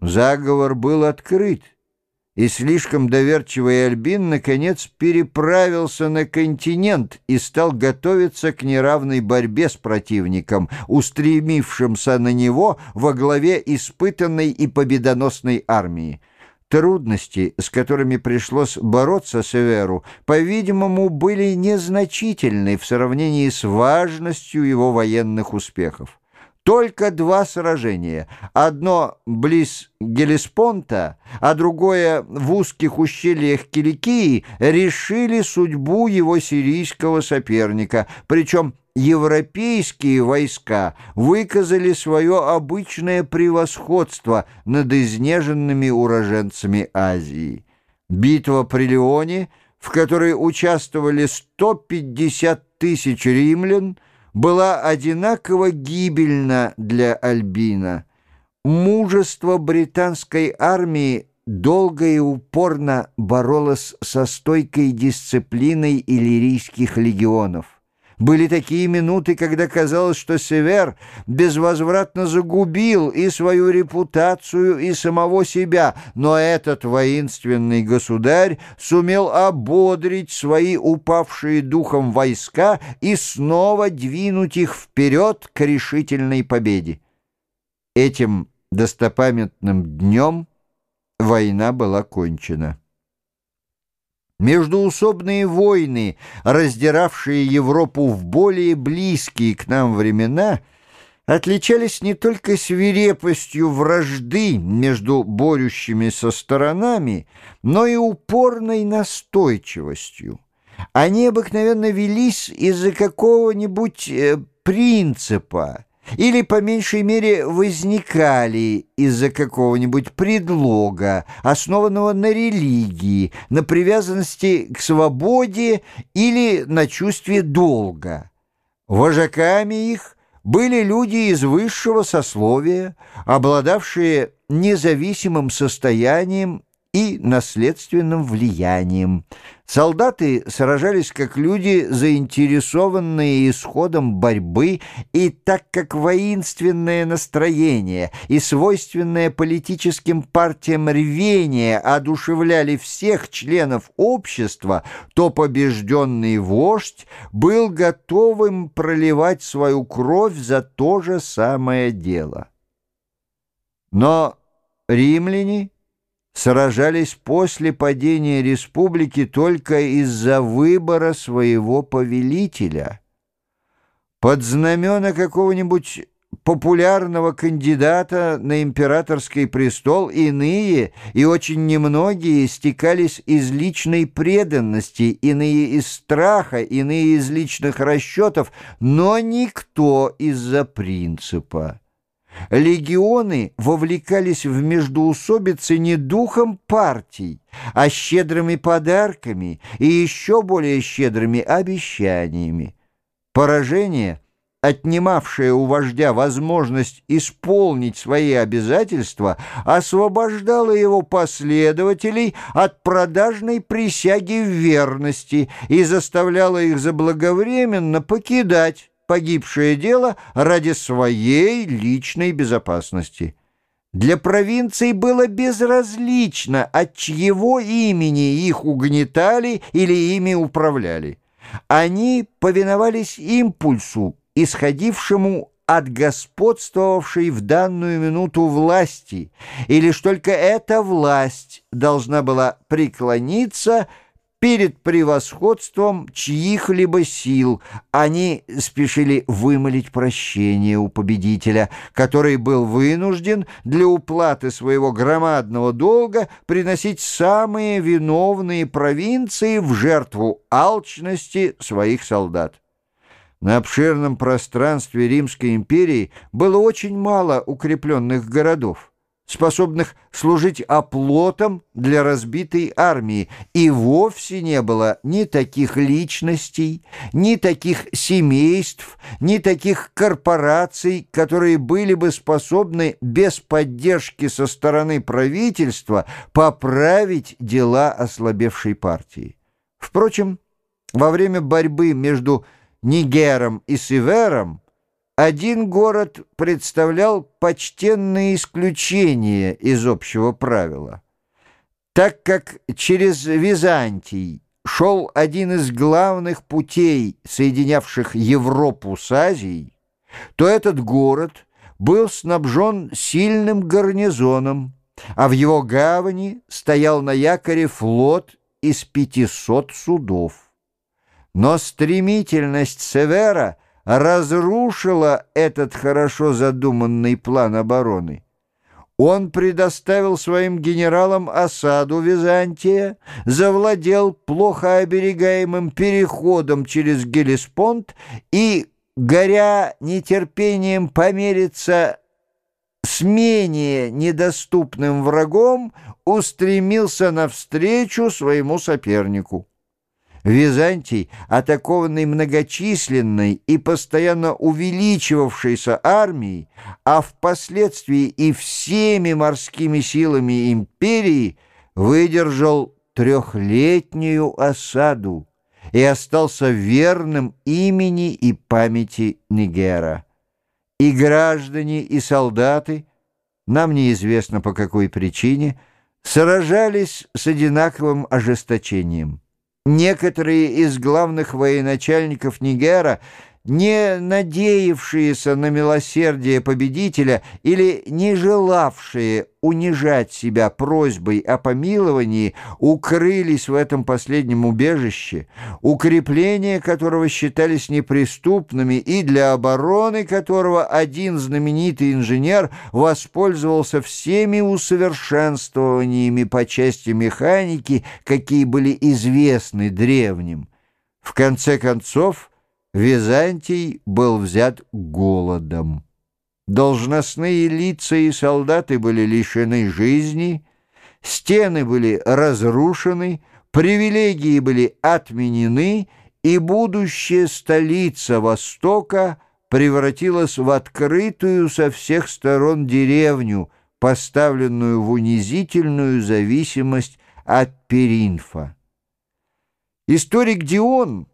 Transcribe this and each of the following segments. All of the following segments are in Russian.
Заговор был открыт, и слишком доверчивый Альбин, наконец, переправился на континент и стал готовиться к неравной борьбе с противником, устремившимся на него во главе испытанной и победоносной армии. Трудности, с которыми пришлось бороться Северу, по-видимому, были незначительны в сравнении с важностью его военных успехов. Только два сражения. Одно близ Гелеспонта, а другое в узких ущельях Киликии решили судьбу его сирийского соперника. Причем европейские войска выказали свое обычное превосходство над изнеженными уроженцами Азии. Битва при Леоне, в которой участвовали 150 тысяч римлян, была одинаково гибельна для Альбина. Мужество британской армии долго и упорно боролось со стойкой дисциплиной иллирийских легионов. Были такие минуты, когда казалось, что Север безвозвратно загубил и свою репутацию, и самого себя, но этот воинственный государь сумел ободрить свои упавшие духом войска и снова двинуть их вперед к решительной победе. Этим достопамятным днем война была кончена. Междуусобные войны, раздиравшие Европу в более близкие к нам времена, отличались не только свирепостью вражды между борющимися сторонами, но и упорной настойчивостью. Они обыкновенно велись из-за какого-нибудь э, принципа, или, по меньшей мере, возникали из-за какого-нибудь предлога, основанного на религии, на привязанности к свободе или на чувстве долга. Вожаками их были люди из высшего сословия, обладавшие независимым состоянием и наследственным влиянием. Солдаты сражались как люди, заинтересованные исходом борьбы, и так как воинственное настроение и свойственное политическим партиям рвение одушевляли всех членов общества, то побежденный вождь был готовым проливать свою кровь за то же самое дело. Но римляне сражались после падения республики только из-за выбора своего повелителя. Под знамена какого-нибудь популярного кандидата на императорский престол иные и очень немногие стекались из личной преданности, иные из страха, иные из личных расчетов, но никто из-за принципа. Легионы вовлекались в междуусобицы не духом партий, а щедрыми подарками и еще более щедрыми обещаниями. Поражение, отнимавшее у вождя возможность исполнить свои обязательства, освобождало его последователей от продажной присяги верности и заставляло их заблаговременно покидать погибшее дело ради своей личной безопасности. Для провинции было безразлично, от чьего имени их угнетали или ими управляли. Они повиновались импульсу, исходившему от господствовавшей в данную минуту власти, и лишь только эта власть должна была преклониться – перед превосходством чьих-либо сил. Они спешили вымолить прощение у победителя, который был вынужден для уплаты своего громадного долга приносить самые виновные провинции в жертву алчности своих солдат. На обширном пространстве Римской империи было очень мало укрепленных городов способных служить оплотом для разбитой армии, и вовсе не было ни таких личностей, ни таких семейств, ни таких корпораций, которые были бы способны без поддержки со стороны правительства поправить дела ослабевшей партии. Впрочем, во время борьбы между Нигером и Севером один город представлял почтенное исключение из общего правила. Так как через Византий шел один из главных путей, соединявших Европу с Азией, то этот город был снабжен сильным гарнизоном, а в его гавани стоял на якоре флот из 500 судов. Но стремительность Севера разрушила этот хорошо задуманный план обороны. Он предоставил своим генералам осаду Византия, завладел плохо оберегаемым переходом через Гелеспонд и, горя нетерпением помериться с менее недоступным врагом, устремился навстречу своему сопернику. Византий, атакованный многочисленной и постоянно увеличивавшейся армией, а впоследствии и всеми морскими силами империи, выдержал трехлетнюю осаду и остался верным имени и памяти Нигера. И граждане, и солдаты, нам неизвестно по какой причине, сражались с одинаковым ожесточением. Некоторые из главных военачальников Нигера не надеявшиеся на милосердие победителя или не желавшие унижать себя просьбой о помиловании, укрылись в этом последнем убежище, укрепления которого считались неприступными и для обороны которого один знаменитый инженер воспользовался всеми усовершенствованиями по части механики, какие были известны древним. В конце концов, Византий был взят голодом. Должностные лица и солдаты были лишены жизни, стены были разрушены, привилегии были отменены, и будущая столица Востока превратилась в открытую со всех сторон деревню, поставленную в унизительную зависимость от Перинфа. Историк Дион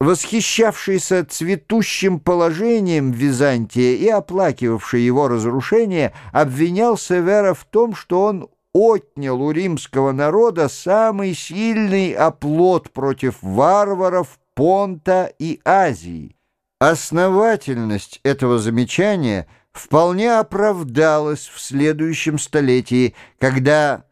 восхищавшийся цветущим положением Византия и оплакивавший его разрушение, обвинял Севера в том, что он отнял у римского народа самый сильный оплот против варваров Понта и Азии. Основательность этого замечания вполне оправдалась в следующем столетии, когда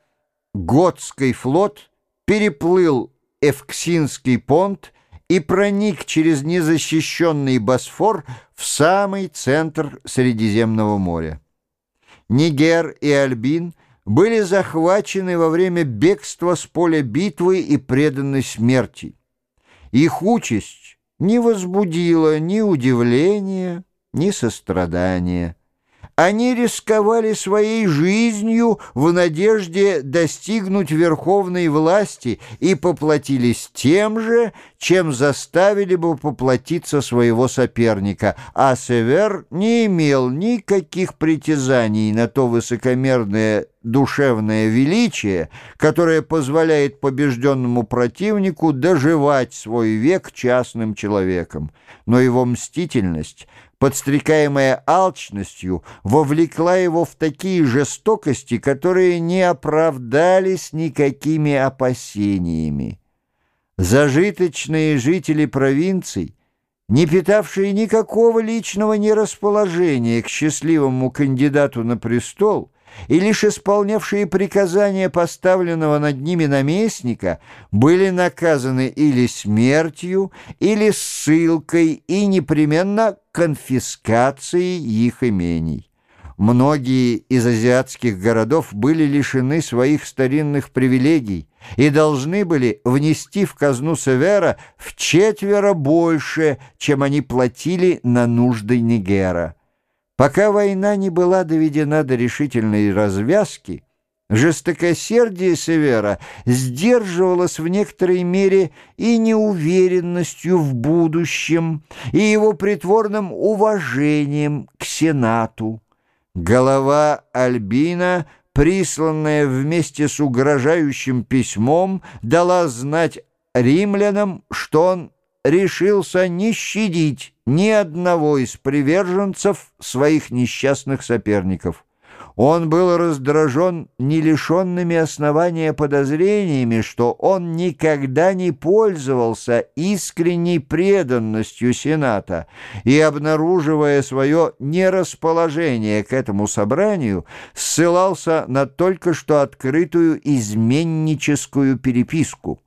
Готский флот переплыл Эвксинский понт и проник через незащищенный Босфор в самый центр Средиземного моря. Нигер и Альбин были захвачены во время бегства с поля битвы и преданы смерти. Их участь не возбудила ни удивления, ни сострадания. Они рисковали своей жизнью в надежде достигнуть верховной власти и поплатились тем же, чем заставили бы поплатиться своего соперника, а Север не имел никаких притязаний на то высокомерное душевное величие, которое позволяет побежденному противнику доживать свой век частным человеком. Но его мстительность, подстрекаемая алчностью, вовлекла его в такие жестокости, которые не оправдались никакими опасениями. Зажиточные жители провинций, не питавшие никакого личного нерасположения к счастливому кандидату на престол, и лишь исполнявшие приказания поставленного над ними наместника были наказаны или смертью, или ссылкой и непременно конфискацией их имений. Многие из азиатских городов были лишены своих старинных привилегий и должны были внести в казну Севера в четверо больше, чем они платили на нужды Нигера. Пока война не была доведена до решительной развязки, жестокосердие Севера сдерживалось в некоторой мере и неуверенностью в будущем, и его притворным уважением к Сенату. Голова Альбина, присланная вместе с угрожающим письмом, дала знать римлянам, что он решился не щадить ни одного из приверженцев своих несчастных соперников. Он был раздражен не лишенными основания подозрениями, что он никогда не пользовался искренней преданностью Сената и, обнаруживая свое нерасположение к этому собранию, ссылался на только что открытую изменническую переписку.